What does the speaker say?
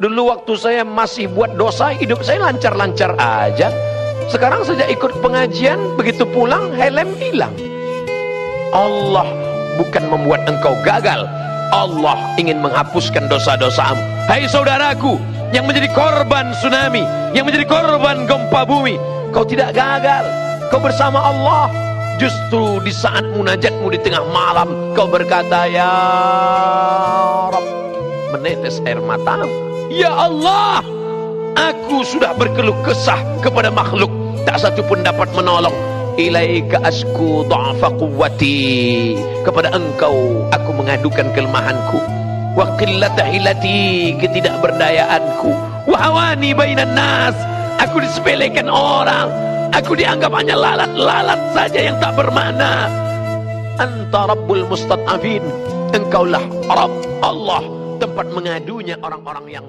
Dulu waktu saya masih buat dosa, hidup saya lancar-lancar aja. Sekarang sejak ikut pengajian, begitu pulang, helm hilang. Allah bukan membuat engkau gagal. Allah ingin menghapuskan dosa-dosamu. Hai saudaraku, yang menjadi korban tsunami, yang menjadi korban gempa bumi, kau tidak gagal. Kau bersama Allah. Justru di saat munajatmu di tengah malam, kau berkata, Ya Rabb, menetes air matamu. Ya Allah, aku sudah berkeluh kesah kepada makhluk, tak satu pun dapat menolong. Ilaika asku dha'fa quwwati. Kepada engkau aku mengadukan kelemahanku. Wa qillata hilati ketidakberdayaanku. Wa hawani bainan nas. Aku disepelekan orang. Aku dianggap hanya lalat-lalat saja yang tak bermakna. Anta Rabbul Mustad'afin. Engkaulah Rabb Allah tempat mengadunya orang-orang yang